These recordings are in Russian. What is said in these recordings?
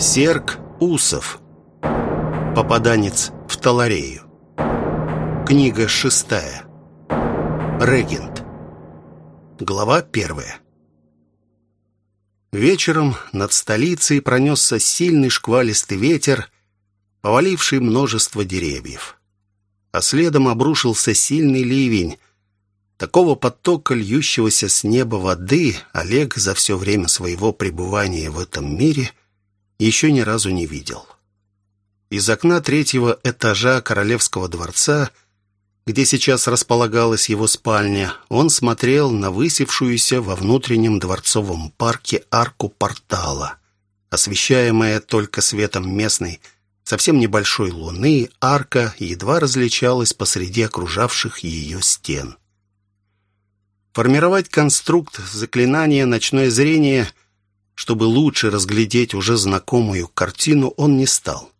Серк Усов. Попаданец в Таларею. Книга шестая. Регент. Глава первая. Вечером над столицей пронесся сильный шквалистый ветер, поваливший множество деревьев. А следом обрушился сильный ливень. Такого потока льющегося с неба воды Олег за все время своего пребывания в этом мире еще ни разу не видел. Из окна третьего этажа королевского дворца, где сейчас располагалась его спальня, он смотрел на высевшуюся во внутреннем дворцовом парке арку портала. Освещаемая только светом местной, совсем небольшой луны, арка едва различалась посреди окружавших ее стен. Формировать конструкт заклинания «Ночное зрение» Чтобы лучше разглядеть уже знакомую картину, он не стал.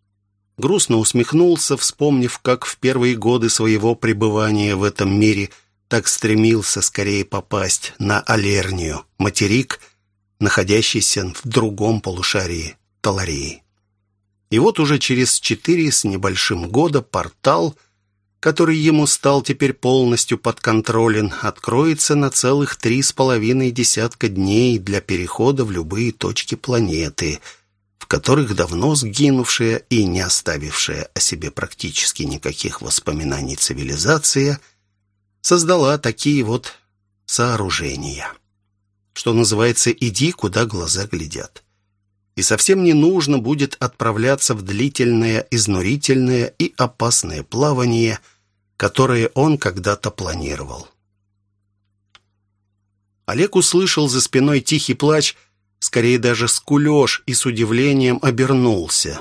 Грустно усмехнулся, вспомнив, как в первые годы своего пребывания в этом мире так стремился скорее попасть на Алернию, материк, находящийся в другом полушарии Таларии. И вот уже через четыре с небольшим года портал – который ему стал теперь полностью подконтролен, откроется на целых три с половиной десятка дней для перехода в любые точки планеты, в которых давно сгинувшая и не оставившая о себе практически никаких воспоминаний цивилизация создала такие вот сооружения. Что называется, иди, куда глаза глядят и совсем не нужно будет отправляться в длительное, изнурительное и опасное плавание, которое он когда-то планировал. Олег услышал за спиной тихий плач, скорее даже скулеж, и с удивлением обернулся.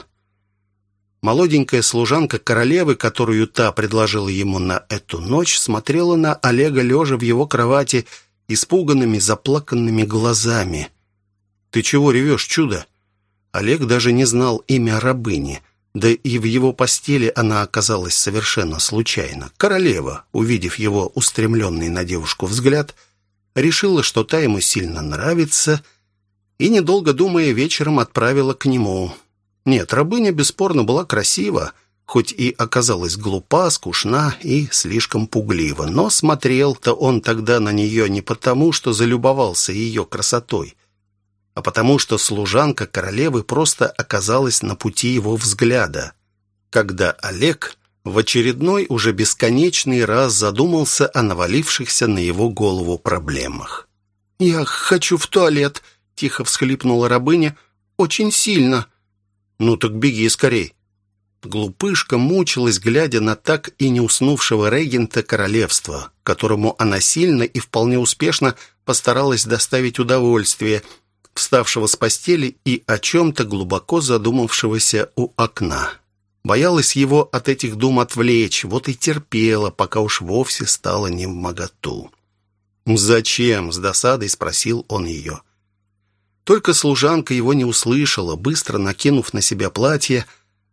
Молоденькая служанка королевы, которую та предложила ему на эту ночь, смотрела на Олега, лежа в его кровати, испуганными, заплаканными глазами. «Ты чего ревешь, чудо?» Олег даже не знал имя рабыни, да и в его постели она оказалась совершенно случайно. Королева, увидев его устремленный на девушку взгляд, решила, что та ему сильно нравится, и, недолго думая, вечером отправила к нему. Нет, рабыня бесспорно была красива, хоть и оказалась глупа, скучна и слишком пуглива. Но смотрел-то он тогда на нее не потому, что залюбовался ее красотой, а потому что служанка королевы просто оказалась на пути его взгляда, когда Олег в очередной уже бесконечный раз задумался о навалившихся на его голову проблемах. «Я хочу в туалет», — тихо всхлипнула рабыня, — «очень сильно». «Ну так беги скорей». Глупышка мучилась, глядя на так и не уснувшего регента королевства, которому она сильно и вполне успешно постаралась доставить удовольствие — вставшего с постели и о чем-то глубоко задумавшегося у окна. Боялась его от этих дум отвлечь, вот и терпела, пока уж вовсе стало не в моготу. «Зачем?» — с досадой спросил он ее. Только служанка его не услышала, быстро накинув на себя платье,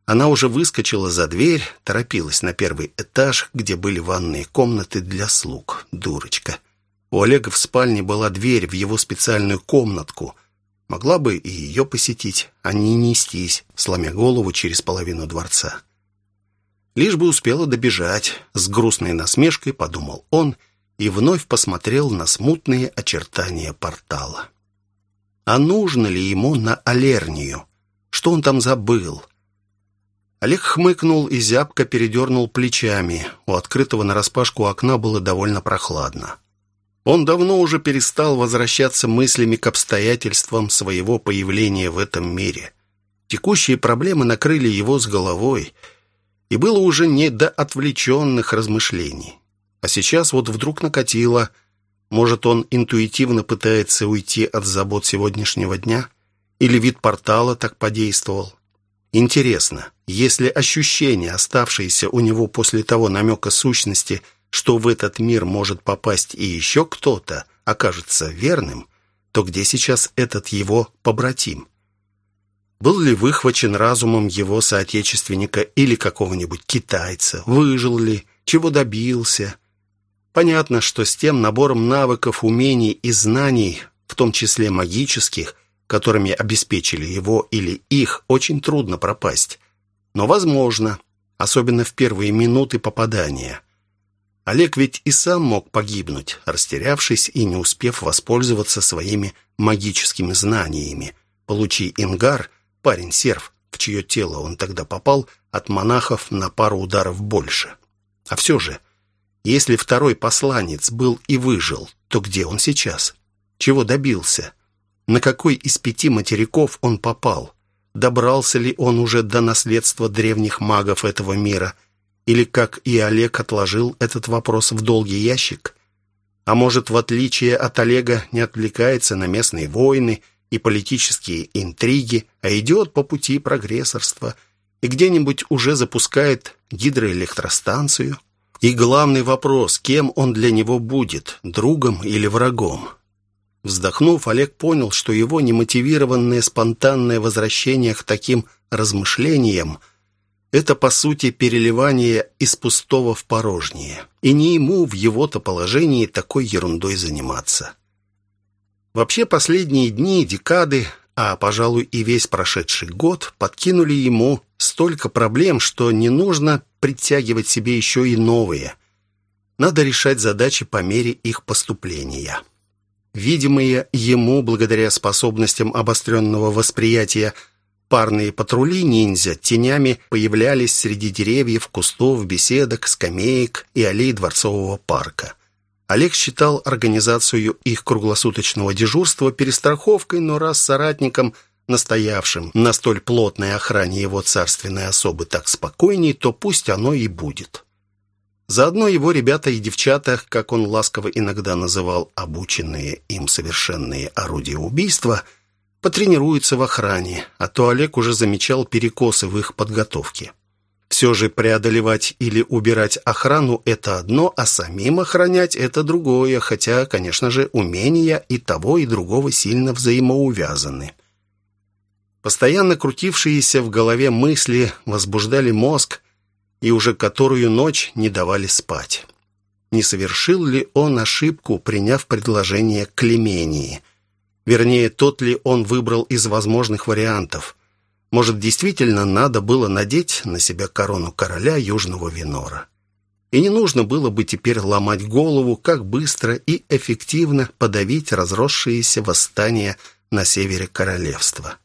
она уже выскочила за дверь, торопилась на первый этаж, где были ванные комнаты для слуг. Дурочка. У Олега в спальне была дверь в его специальную комнатку — Могла бы и ее посетить, а не нестись, сломя голову через половину дворца. Лишь бы успела добежать, с грустной насмешкой подумал он и вновь посмотрел на смутные очертания портала. А нужно ли ему на Алернию? Что он там забыл? Олег хмыкнул и зябко передернул плечами. У открытого нараспашку окна было довольно прохладно. Он давно уже перестал возвращаться мыслями к обстоятельствам своего появления в этом мире. Текущие проблемы накрыли его с головой, и было уже не до отвлеченных размышлений. А сейчас вот вдруг накатило. Может, он интуитивно пытается уйти от забот сегодняшнего дня? Или вид портала так подействовал? Интересно, если ощущения, оставшиеся у него после того намека сущности – что в этот мир может попасть и еще кто-то, окажется верным, то где сейчас этот его побратим? Был ли выхвачен разумом его соотечественника или какого-нибудь китайца? Выжил ли? Чего добился? Понятно, что с тем набором навыков, умений и знаний, в том числе магических, которыми обеспечили его или их, очень трудно пропасть. Но возможно, особенно в первые минуты попадания. Олег ведь и сам мог погибнуть, растерявшись и не успев воспользоваться своими магическими знаниями. Получи Ингар, парень-серв, в чье тело он тогда попал, от монахов на пару ударов больше. А все же, если второй посланец был и выжил, то где он сейчас? Чего добился? На какой из пяти материков он попал? Добрался ли он уже до наследства древних магов этого мира? Или, как и Олег, отложил этот вопрос в долгий ящик? А может, в отличие от Олега, не отвлекается на местные войны – и политические интриги, а идет по пути прогрессорства и где-нибудь уже запускает гидроэлектростанцию. И главный вопрос, кем он для него будет, другом или врагом? Вздохнув, Олег понял, что его немотивированное спонтанное возвращение к таким размышлениям – это, по сути, переливание из пустого в порожнее. И не ему в его-то положении такой ерундой заниматься. Вообще последние дни, декады, а, пожалуй, и весь прошедший год подкинули ему столько проблем, что не нужно притягивать себе еще и новые. Надо решать задачи по мере их поступления. Видимые ему, благодаря способностям обостренного восприятия, парные патрули ниндзя тенями появлялись среди деревьев, кустов, беседок, скамеек и аллей Дворцового парка – Олег считал организацию их круглосуточного дежурства перестраховкой, но раз соратникам, настоявшим на столь плотной охране его царственной особы так спокойней, то пусть оно и будет. Заодно его ребята и девчата, как он ласково иногда называл обученные им совершенные орудия убийства, потренируются в охране, а то Олег уже замечал перекосы в их подготовке. Все же преодолевать или убирать охрану – это одно, а самим охранять – это другое, хотя, конечно же, умения и того, и другого сильно взаимоувязаны. Постоянно крутившиеся в голове мысли возбуждали мозг и уже которую ночь не давали спать. Не совершил ли он ошибку, приняв предложение Клемении? Вернее, тот ли он выбрал из возможных вариантов – может, действительно надо было надеть на себя корону короля Южного Винора. И не нужно было бы теперь ломать голову, как быстро и эффективно подавить разросшиеся восстания на севере королевства.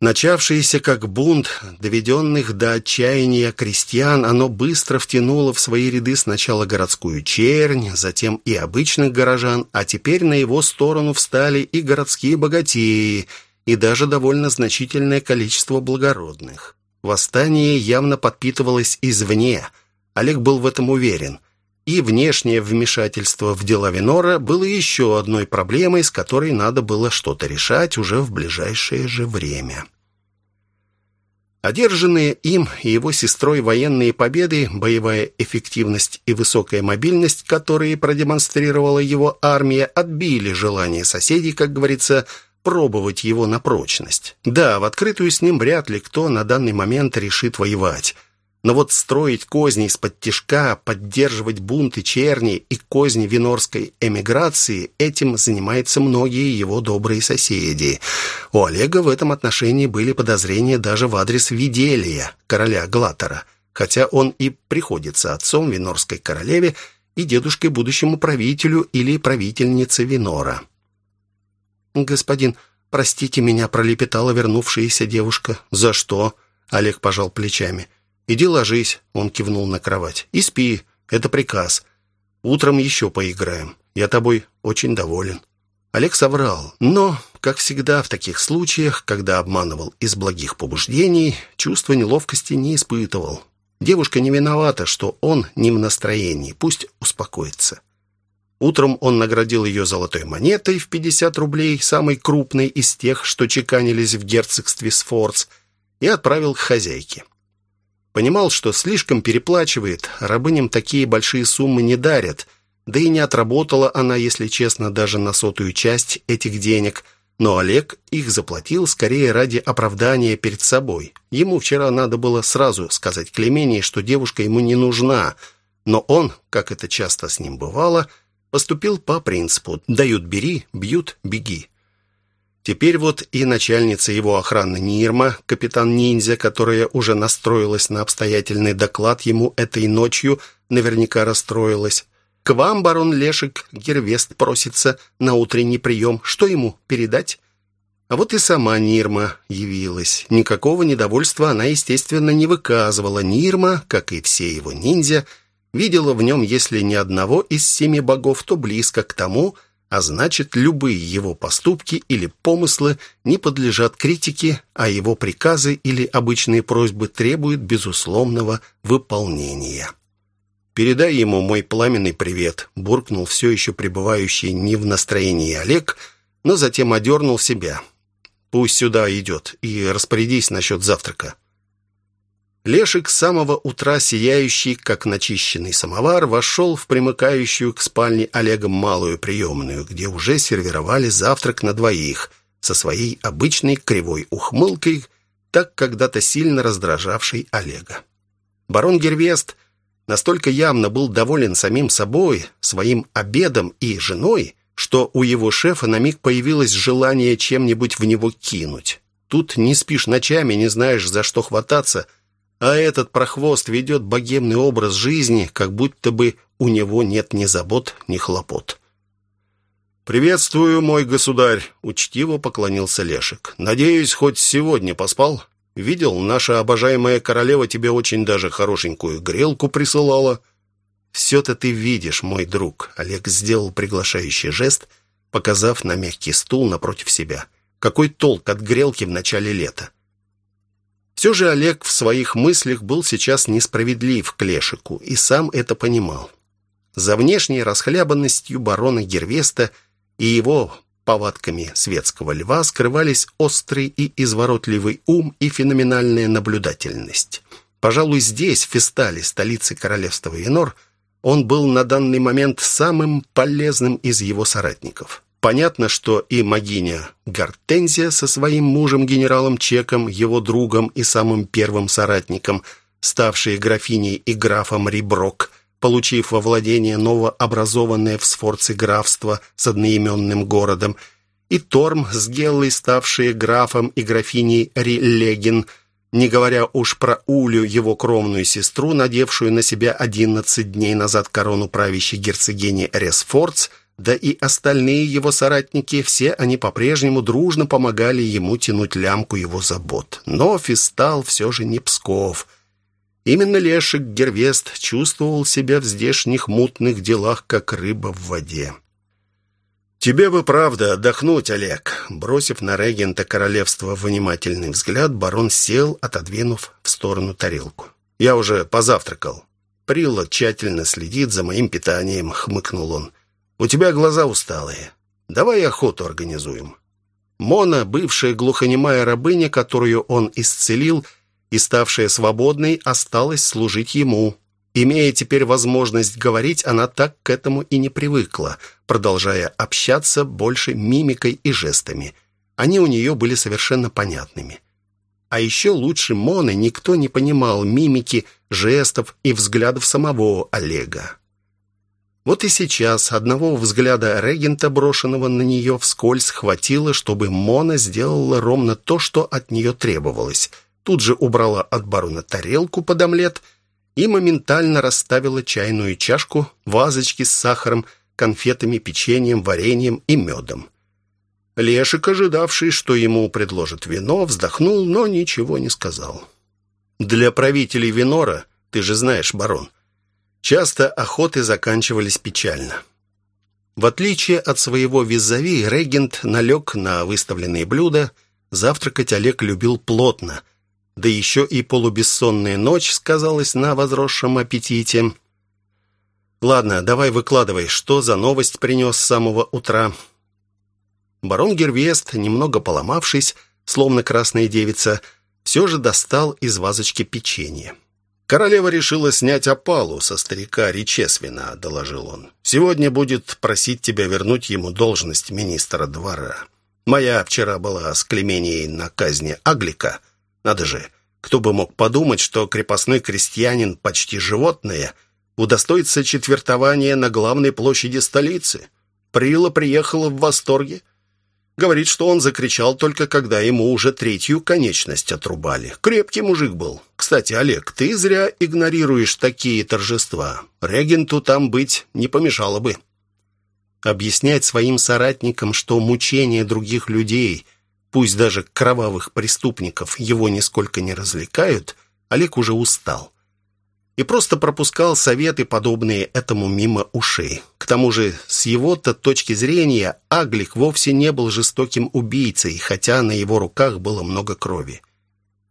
Начавшееся как бунт, доведенных до отчаяния крестьян, оно быстро втянуло в свои ряды сначала городскую чернь, затем и обычных горожан, а теперь на его сторону встали и городские богатеи – и даже довольно значительное количество благородных. Восстание явно подпитывалось извне. Олег был в этом уверен. И внешнее вмешательство в дела Винора было еще одной проблемой, с которой надо было что-то решать уже в ближайшее же время. Одержанные им и его сестрой военные победы, боевая эффективность и высокая мобильность, которые продемонстрировала его армия, отбили желание соседей, как говорится, пробовать его на прочность. Да, в открытую с ним вряд ли кто на данный момент решит воевать. Но вот строить козни из-под тишка, поддерживать бунты черни и козни винорской эмиграции, этим занимаются многие его добрые соседи. У Олега в этом отношении были подозрения даже в адрес Виделия, короля Глатора, хотя он и приходится отцом винорской королеве и дедушкой будущему правителю или правительнице Винора. «Господин, простите меня», — пролепетала вернувшаяся девушка. «За что?» — Олег пожал плечами. «Иди ложись», — он кивнул на кровать. «И спи. Это приказ. Утром еще поиграем. Я тобой очень доволен». Олег соврал, но, как всегда в таких случаях, когда обманывал из благих побуждений, чувство неловкости не испытывал. Девушка не виновата, что он не в настроении, пусть успокоится. Утром он наградил ее золотой монетой в 50 рублей, самой крупной из тех, что чеканились в герцогстве Сфорц, и отправил к хозяйке. Понимал, что слишком переплачивает, рабыням такие большие суммы не дарят, да и не отработала она, если честно, даже на сотую часть этих денег, но Олег их заплатил скорее ради оправдания перед собой. Ему вчера надо было сразу сказать Клемении, что девушка ему не нужна, но он, как это часто с ним бывало, — поступил по принципу «дают – бери, бьют – беги». Теперь вот и начальница его охраны Нирма, капитан Ниндзя, которая уже настроилась на обстоятельный доклад ему этой ночью, наверняка расстроилась. «К вам, барон Лешек, Гервест просится на утренний прием. Что ему передать?» А вот и сама Нирма явилась. Никакого недовольства она, естественно, не выказывала. Нирма, как и все его ниндзя, видела в нем, если не одного из семи богов, то близко к тому, а значит, любые его поступки или помыслы не подлежат критике, а его приказы или обычные просьбы требуют безусловного выполнения. «Передай ему мой пламенный привет», — буркнул все еще пребывающий не в настроении Олег, но затем одернул себя. «Пусть сюда идет, и распорядись насчет завтрака». Лешик с самого утра, сияющий, как начищенный самовар, вошел в примыкающую к спальне Олегом малую приемную, где уже сервировали завтрак на двоих, со своей обычной кривой ухмылкой, так когда-то сильно раздражавшей Олега. Барон Гервест настолько явно был доволен самим собой, своим обедом и женой, что у его шефа на миг появилось желание чем-нибудь в него кинуть. Тут не спишь ночами, не знаешь, за что хвататься – а этот прохвост ведет богемный образ жизни, как будто бы у него нет ни забот, ни хлопот. «Приветствую, мой государь!» — учтиво поклонился Лешек. «Надеюсь, хоть сегодня поспал? Видел, наша обожаемая королева тебе очень даже хорошенькую грелку присылала». «Все-то ты видишь, мой друг», — Олег сделал приглашающий жест, показав на мягкий стул напротив себя. «Какой толк от грелки в начале лета? Все же Олег в своих мыслях был сейчас несправедлив к Лешику и сам это понимал. За внешней расхлябанностью барона Гервеста и его повадками светского льва скрывались острый и изворотливый ум и феноменальная наблюдательность. Пожалуй, здесь, в Фестале, столице королевства Венор, он был на данный момент самым полезным из его соратников. Понятно, что и могиня Гортензия со своим мужем генералом Чеком, его другом и самым первым соратником, ставшие графиней и графом Риброк, получив во владение новообразованное в Сфорце графство с одноименным городом, и Торм с Геллой, ставшие графом и графиней Рилегин, не говоря уж про Улю, его кровную сестру, надевшую на себя 11 дней назад корону правящей герцогини Ресфордс – да и остальные его соратники, все они по-прежнему дружно помогали ему тянуть лямку его забот. Но Фистал все же не Псков. Именно Лешик Гервест чувствовал себя в здешних мутных делах, как рыба в воде. «Тебе бы правда отдохнуть, Олег!» Бросив на регента королевства внимательный взгляд, барон сел, отодвинув в сторону тарелку. «Я уже позавтракал. Прилла тщательно следит за моим питанием», — хмыкнул он. У тебя глаза усталые. Давай охоту организуем». Мона, бывшая глухонемая рабыня, которую он исцелил, и ставшая свободной, осталась служить ему. Имея теперь возможность говорить, она так к этому и не привыкла, продолжая общаться больше мимикой и жестами. Они у нее были совершенно понятными. А еще лучше Моны никто не понимал мимики, жестов и взглядов самого Олега. Вот и сейчас одного взгляда регента, брошенного на нее вскользь, хватило, чтобы Мона сделала ровно то, что от нее требовалось. Тут же убрала от барона тарелку под омлет и моментально расставила чайную чашку, вазочки с сахаром, конфетами, печеньем, вареньем и медом. Лешик, ожидавший, что ему предложат вино, вздохнул, но ничего не сказал. «Для правителей Винора, ты же знаешь, барон, Часто охоты заканчивались печально. В отличие от своего визави, регент налег на выставленные блюда. Завтракать Олег любил плотно. Да еще и полубессонная ночь сказалась на возросшем аппетите. «Ладно, давай выкладывай, что за новость принес с самого утра?» Барон Гервест, немного поломавшись, словно красная девица, все же достал из вазочки печенье. «Королева решила снять опалу со старика Ричесвина», — доложил он. «Сегодня будет просить тебя вернуть ему должность министра двора. Моя вчера была с Клеменией на казни Аглика. Надо же, кто бы мог подумать, что крепостной крестьянин, почти животное, удостоится четвертования на главной площади столицы. Прила приехала в восторге. Говорит, что он закричал только когда ему уже третью конечность отрубали. Крепкий мужик был. Кстати, Олег, ты зря игнорируешь такие торжества. Регенту там быть не помешало бы. Объяснять своим соратникам, что мучения других людей, пусть даже кровавых преступников, его нисколько не развлекают, Олег уже устал и просто пропускал советы, подобные этому мимо ушей. К тому же, с его-то точки зрения, Аглик вовсе не был жестоким убийцей, хотя на его руках было много крови.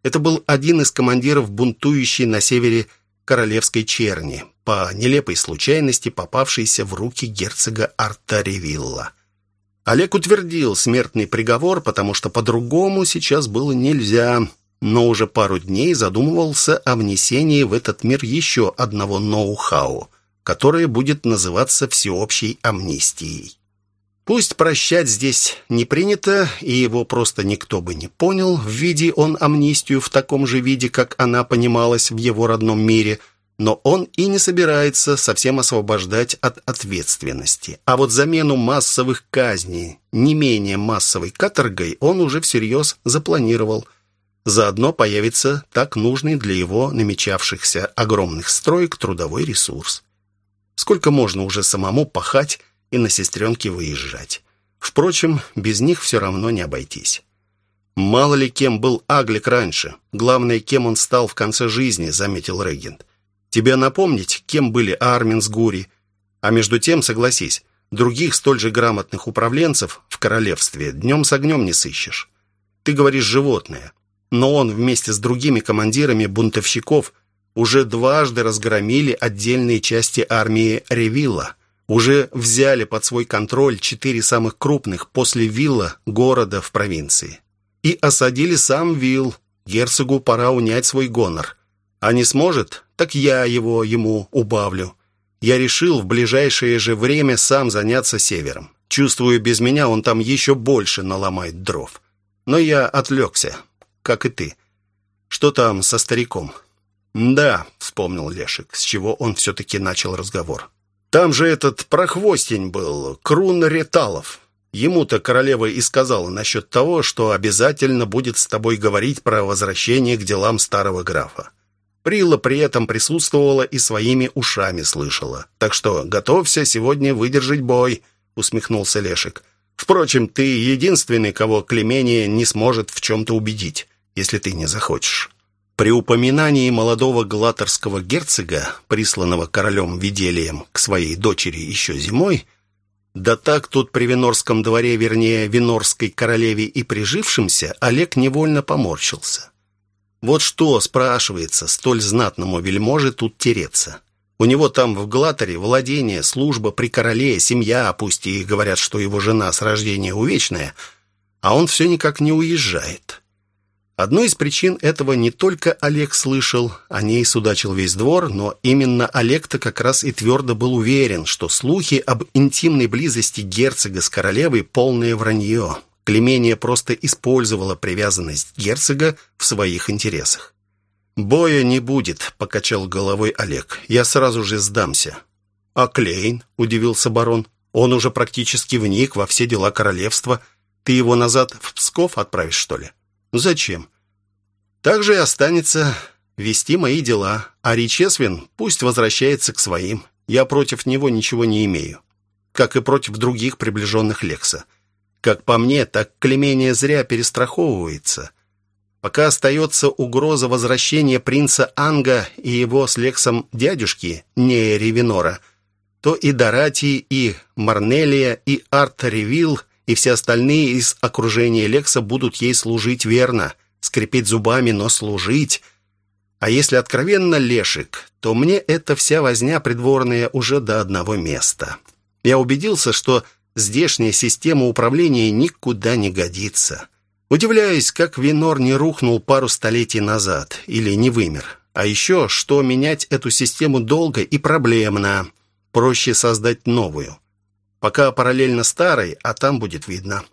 Это был один из командиров бунтующей на севере королевской черни, по нелепой случайности попавшейся в руки герцога Артаревилла. Олег утвердил смертный приговор, потому что по-другому сейчас было нельзя – но уже пару дней задумывался о внесении в этот мир еще одного ноу-хау, которое будет называться всеобщей амнистией. Пусть прощать здесь не принято, и его просто никто бы не понял, в виде он амнистию в таком же виде, как она понималась в его родном мире, но он и не собирается совсем освобождать от ответственности. А вот замену массовых казней не менее массовой каторгой он уже всерьез запланировал – Заодно появится так нужный для его намечавшихся огромных строек трудовой ресурс. Сколько можно уже самому пахать и на сестренке выезжать? Впрочем, без них все равно не обойтись. «Мало ли кем был Аглик раньше. Главное, кем он стал в конце жизни», — заметил регент. «Тебе напомнить, кем были Армин с Гури? А между тем, согласись, других столь же грамотных управленцев в королевстве днем с огнем не сыщешь. Ты говоришь «животное» но он вместе с другими командирами бунтовщиков уже дважды разгромили отдельные части армии Ревилла, уже взяли под свой контроль четыре самых крупных после Вилла города в провинции. И осадили сам Вилл. Герцогу пора унять свой гонор. А не сможет, так я его ему убавлю. Я решил в ближайшее же время сам заняться севером. Чувствую, без меня он там еще больше наломает дров. Но я отвлекся как и ты. Что там со стариком?» «Да», — вспомнил Лешик, с чего он все-таки начал разговор. «Там же этот прохвостень был, Крун Реталов. Ему-то королева и сказала насчет того, что обязательно будет с тобой говорить про возвращение к делам старого графа. Прила при этом присутствовала и своими ушами слышала. Так что готовься сегодня выдержать бой», — усмехнулся Лешик. «Впрочем, ты единственный, кого Клемения не сможет в чем-то убедить если ты не захочешь». При упоминании молодого галаторского герцога, присланного королем Виделием к своей дочери еще зимой, да так тут при Винорском дворе, вернее, Винорской королеве и прижившимся, Олег невольно поморщился. Вот что, спрашивается, столь знатному вельможе тут тереться. У него там в Глаторе владение, служба при короле, семья, пусть и говорят, что его жена с рождения увечная, а он все никак не уезжает. Одной из причин этого не только Олег слышал, о ней судачил весь двор, но именно Олег-то как раз и твердо был уверен, что слухи об интимной близости герцога с королевой – полное вранье. Клемения просто использовала привязанность герцога в своих интересах. «Боя не будет», — покачал головой Олег. «Я сразу же сдамся». «А Клейн?» — удивился барон. «Он уже практически вник во все дела королевства. Ты его назад в Псков отправишь, что ли?» Зачем? Так же и останется вести мои дела, а Ричесвин пусть возвращается к своим. Я против него ничего не имею, как и против других приближенных Лекса. Как по мне, так Клемения зря перестраховывается. Пока остается угроза возвращения принца Анга и его с Лексом дядюшки, не Ревенора, то и Дорати, и Марнелия, и Арт Ревилл и все остальные из окружения Лекса будут ей служить верно, скрипеть зубами, но служить. А если откровенно Лешик, то мне эта вся возня придворная уже до одного места. Я убедился, что здешняя система управления никуда не годится. Удивляюсь, как Винор не рухнул пару столетий назад или не вымер. А еще, что менять эту систему долго и проблемно. Проще создать новую. Пока параллельно старой, а там будет видно.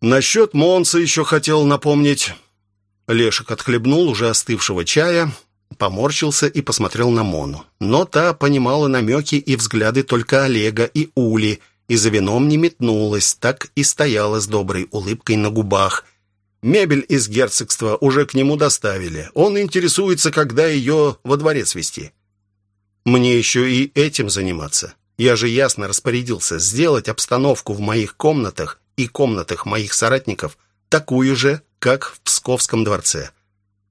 Насчет Монса еще хотел напомнить. Лешек отхлебнул уже остывшего чая, поморщился и посмотрел на Мону. Но та понимала намеки и взгляды только Олега и Ули, и за вином не метнулась, так и стояла с доброй улыбкой на губах. Мебель из герцогства уже к нему доставили. Он интересуется, когда ее во дворец вести. Мне еще и этим заниматься. Я же ясно распорядился сделать обстановку в моих комнатах и комнатах моих соратников такую же, как в Псковском дворце.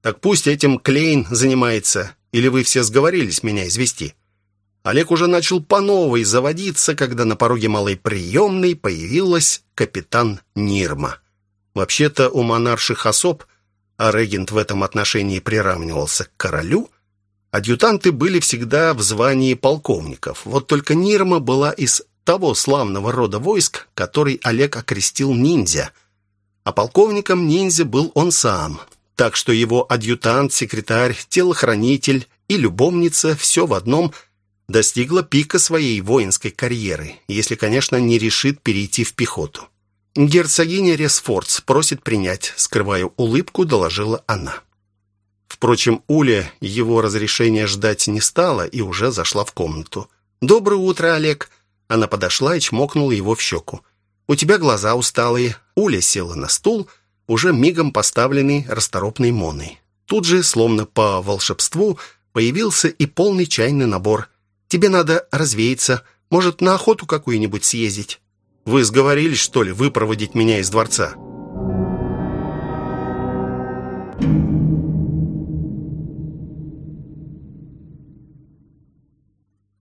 Так пусть этим Клейн занимается, или вы все сговорились меня извести?» Олег уже начал по новой заводиться, когда на пороге малой приемной появилась капитан Нирма. Вообще-то у монарших особ, а регент в этом отношении приравнивался к королю, адъютанты были всегда в звании полковников. Вот только Нирма была из того славного рода войск, который Олег окрестил ниндзя. А полковником ниндзя был он сам. Так что его адъютант, секретарь, телохранитель и любовница все в одном – достигла пика своей воинской карьеры, если, конечно, не решит перейти в пехоту. «Герцогиня Ресфордс просит принять», — скрывая улыбку, доложила она. Впрочем, Уля его разрешения ждать не стала и уже зашла в комнату. «Доброе утро, Олег!» Она подошла и чмокнула его в щеку. «У тебя глаза усталые». Уля села на стул, уже мигом поставленный расторопной моной. Тут же, словно по волшебству, появился и полный чайный набор. Тебе надо развеяться. Может, на охоту какую-нибудь съездить?» «Вы сговорились, что ли, выпроводить меня из дворца?»